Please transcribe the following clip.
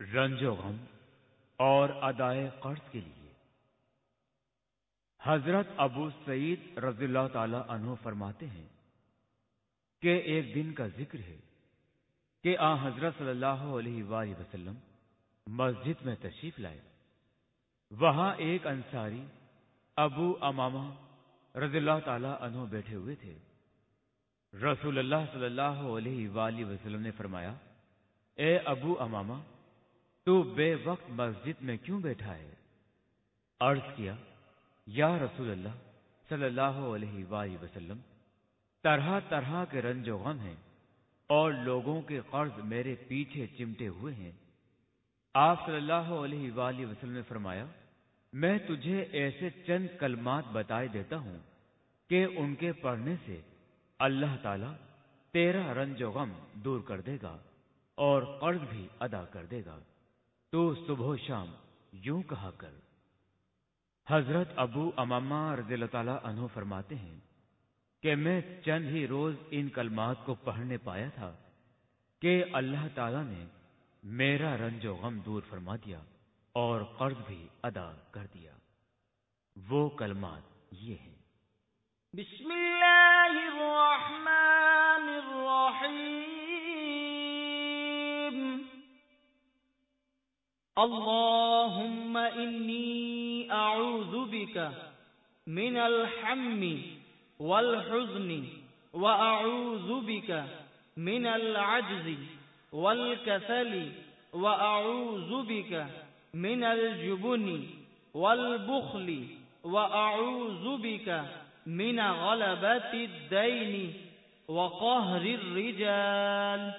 رنج و غم اور ادائے قرض کے لیے۔ حضرت ابو سعید رضی اللہ تعالی عنہ فرماتے ہیں کہ ایک دن کا ذکر ہے کہ آ حضرت صلی اللہ علیہ وآلہ وسلم مسجد میں تشریف لائے۔ وہاں ایک انصاری ابو امامہ رضی اللہ تعالی عنہ بیٹھے ہوئے تھے۔ رسول اللہ صلی اللہ علیہ وآلہ وسلم نے فرمایا، اے ابو امامہ تو بے وقت مسجد میں کیوں بیٹھا ہے؟ عرض کیا، یا رسول اللہ صلی اللہ علیہ وآلہ وسلم، طرح طرح کے رنج و غم ہیں اور لوگوں کے قرض میرے پیچھے چمٹے ہوئے ہیں۔ آپ صلی اللہ علیہ وآلہ وسلم نے فرمایا، میں تجھے ایسے چند کلمات بتائے دیتا ہوں کہ ان کے پڑھنے سے اللہ تعالی تیرا رنج و غم دور کر دے گا اور قرض بھی ادا کر دے گا۔ تو صبح و شام یوں کہا کر، حضرت ابو اماما رضی اللہ تعالی عنہ فرماتے ہیں کہ میں چند ہی روز ان کلمات کو پڑھنے پایا تھا کہ اللہ تعالی نے میرا رنج و غم دور فرما دیا اور قرض بھی ادا کر دیا۔ وہ کلمات یہ ہیں۔ بسم اللہ الرحمن اللهم إني أعوذ بك من الحم والحزن وأعوذ بك من العجز والكسل وأعوذ بك من الجبن والبخل وأعوذ بك من غلبة الدين وقهر الرجال